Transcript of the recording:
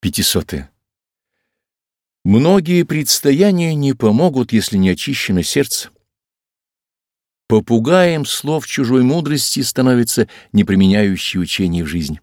Пятисотое. Многие предстояния не помогут, если не очищено сердце. Попугаем слов чужой мудрости становится неприменяющий учение в жизнь.